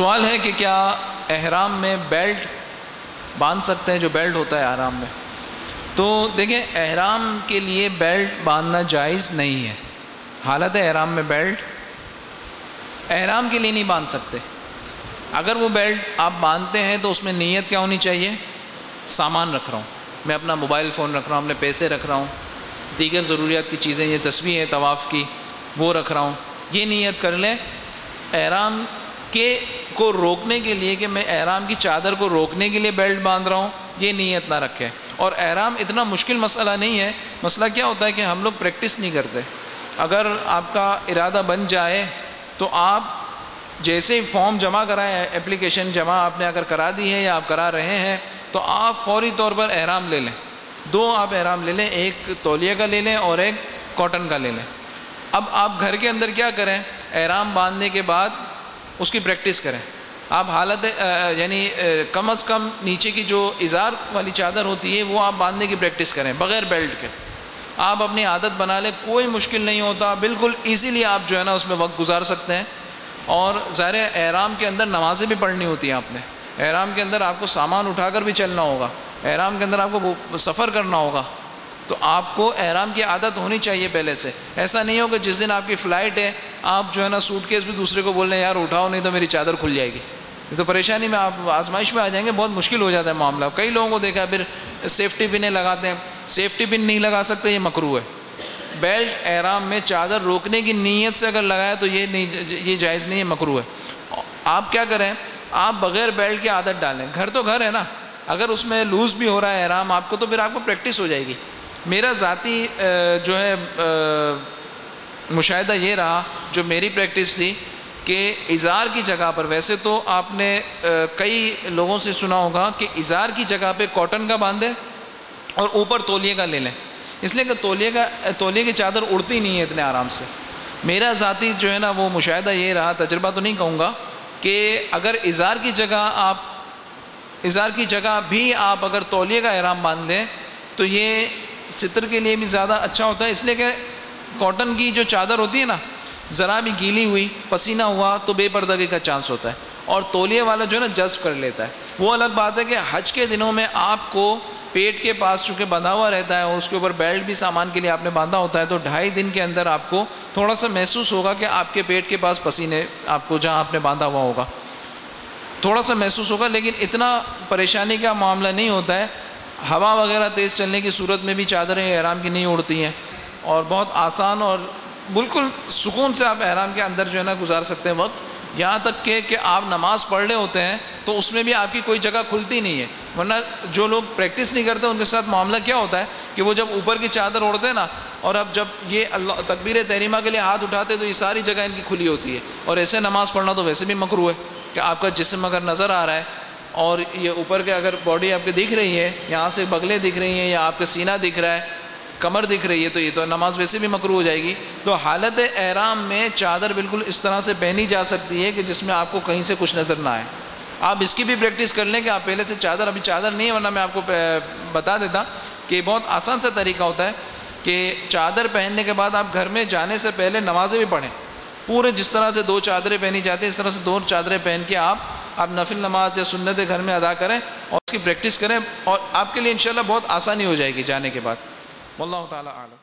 سوال ہے کہ کیا احرام میں بیلٹ باندھ سکتے ہیں جو بیلٹ ہوتا ہے احرام میں؟ تو دیکھیں، احرام کے لیے بیلٹ باندھنا جائز نہیں ہے۔ حالت احرام میں بیلٹ احرام کے لیے نہیں باندھ سکتے۔ اگر وہ بیلٹ آپ باندھتے ہیں تو اس میں نیت کیا ہونی چاہیے؟ سامان رکھ رہا ہوں۔ میں اپنا موبائل فون رکھ رہا ہوں، اپنے پیسے رکھ رہا ہوں، دیگر ضروریات کی چیزیں، یہ تصویر ہے طواف کی، وہ رکھ رہا ہوں۔ یہ نیت کر لیں۔ احرام کے کو روکنے کے لیے کہ میں احرام کی چادر کو روکنے کے لیے بیلٹ باندھ رہا ہوں، یہ نیت نہ رکھے۔ اور احرام اتنا مشکل مسئلہ نہیں ہے۔ مسئلہ کیا ہوتا ہے کہ ہم لوگ پریکٹس نہیں کرتے۔ اگر آپ کا ارادہ بن جائے تو آپ جیسے ہی فارم جمع کرائیں اپلیکیشن جمع آپ نے اگر کرا دی ہے یا آپ کرا رہے ہیں، تو آپ فوری طور پر احرام لے لیں۔ دو آپ احرام لے لیں، ایک تولیہ کا لے لیں اور ایک کاٹن کا لے لیں۔ اب آپ گھر کے اندر کیا کریں؟ احرام باندھنے کے بعد اس کی پریکٹس کریں۔ آپ حالت یعنی کم از کم نیچے کی جو اظہار والی چادر ہوتی ہے، وہ آپ باندھنے کی پریکٹس کریں، بغیر بیلٹ کے۔ آپ اپنی عادت بنا لیں، کوئی مشکل نہیں ہوتا، بالکل ایزیلی آپ جو ہے نا اس میں وقت گزار سکتے ہیں۔ اور ظاہر احرام کے اندر نمازیں بھی پڑھنی ہوتی ہیں آپ نے۔ احرام کے اندر آپ کو سامان اٹھا کر بھی چلنا ہوگا۔ احرام کے اندر آپ کو سفر کرنا ہوگا۔ تو آپ کو احرام کی عادت ہونی چاہیے پہلے سے۔ ایسا نہیں ہو کہ جس دن آپ کی فلائٹ ہے آپ جو ہے نا سوٹ کیس بھی دوسرے کو بول رہے ہیں، یار اٹھاؤ، نہیں تو میری چادر کھل جائے گی. تو پریشانی میں آپ آزمائش میں آ جائیں گے، بہت مشکل ہو جاتا ہے معاملہ۔ کئی لوگوں کو دیکھا پھر سیفٹی پنیں لگاتے ہیں۔ سیفٹی پن نہیں لگا سکتے، یہ مکرو ہے۔ بیلٹ احرام میں چادر روکنے کی نیت سے اگر لگایا تو یہ نہیں، یہ جائز نہیں ہے مکرو ہے۔ آپ کیا کریں؟ آپ بغیر بیلٹ کی عادت ڈالیں۔ گھر تو گھر ہے نا۔ اگر اس میں لوز بھی ہو رہا ہے احرام، آپ کو تو پھر آپ کو پریکٹس ہو جائے گی۔ میرا ذاتی جو ہے مشاہدہ یہ رہا جو میری پریکٹس تھی کہ اظہار کی جگہ پر، ویسے تو آپ نے کئی لوگوں سے سنا ہوگا کہ اظہار کی جگہ پہ کاٹن کا باندھے اور اوپر تولیے کا لے لیں۔ اس لیے کہ تولیے کا، تولیے کی چادر اڑتی نہیں ہے اتنے آرام سے۔ میرا ذاتی جو ہے نا وہ مشاہدہ یہ رہا، تجربہ تو نہیں کہوں گا کہ اگر اظہار کی جگہ آپ، اظہار کی جگہ بھی آپ اگر تولیے کا احرام باندھ دیں تو یہ ستر کے لیے بھی زیادہ اچھا ہوتا ہے۔ اس لیے کہ کاٹن کی جو چادر ہوتی ہے نا، ذرا بھی گیلی ہوئی، پسینہ ہوا تو بے پردگی کا چانس ہوتا ہے اور تولیے والا جو ہے نا جذب کر لیتا ہے۔ وہ الگ بات ہے کہ حج کے دنوں میں آپ کو پیٹ کے پاس چونکہ بندھا ہوا رہتا ہے اور اس کے اوپر بیلٹ بھی سامان کے لیے آپ نے باندھا ہوتا ہے تو ڈھائی دن کے اندر آپ کو تھوڑا سا محسوس ہوگا کہ آپ کے پیٹ کے پاس پسینے آپ کو جہاں آپ نے باندھا ہوا ہوگا۔ تھوڑا سا محسوس ہوگا لیکن اتنا پریشانی کا معاملہ نہیں ہوتا ہے۔ ہوا وغیرہ تیز چلنے کی صورت میں بھی چادریں احرام کی نہیں اڑتی ہیں۔ اور بہت آسان اور بالکل سکون سے آپ احرام کے اندر جو ہے نا گزار سکتے ہیں وقت۔ یہاں تک کہ کہ آپ نماز پڑھ رہے ہوتے ہیں تو اس میں بھی آپ کی کوئی جگہ کھلتی نہیں ہے۔ ورنہ جو لوگ پریکٹس نہیں کرتے ان کے ساتھ معاملہ کیا ہوتا ہے کہ وہ جب اوپر کی چادر اوڑھتے ہیں نا اور اب جب یہ اللہ تکبیر تحریمہ کے لیے ہاتھ اٹھاتے تو یہ ساری جگہ ان کی کھلی ہوتی ہے۔ اور ایسے نماز پڑھنا تو ویسے بھی مکرو ہے کہ آپ کا جسم اگر نظر آ رہا ہے اور یہ اوپر کے اگر باڈی آپ کے دکھ رہی ہے، یہاں سے بغلیں دکھ رہی ہیں یا آپ کا سینہ دکھ رہا ہے کمر دکھ رہی ہے تو یہ تو نماز ویسے بھی مکرو ہو جائے گی۔ تو حالت احرام میں چادر بالکل اس طرح سے پہنی جا سکتی ہے کہ جس میں آپ کو کہیں سے کچھ نظر نہ آئے۔ آپ اس کی بھی پریکٹس کر لیں کہ آپ پہلے سے چادر، ابھی چادر نہیں ہے ورنہ میں آپ کو بتا دیتا کہ بہت آسان سا طریقہ ہوتا ہے کہ چادر پہننے کے بعد آپ گھر میں جانے سے پہلے نمازیں بھی پڑھیں۔ پورے جس طرح سے دو چادریں پہنی جاتی ہیں، اس طرح سے دو چادریں پہن کے آپ آپ نفل نماز یا سنت گھر میں ادا کریں اور اس کی پریکٹس کریں اور آپ کے لیے انشاءاللہ بہت آسانی ہو جائے گی جانے کے بعد۔ واللہ تعالیٰ عالم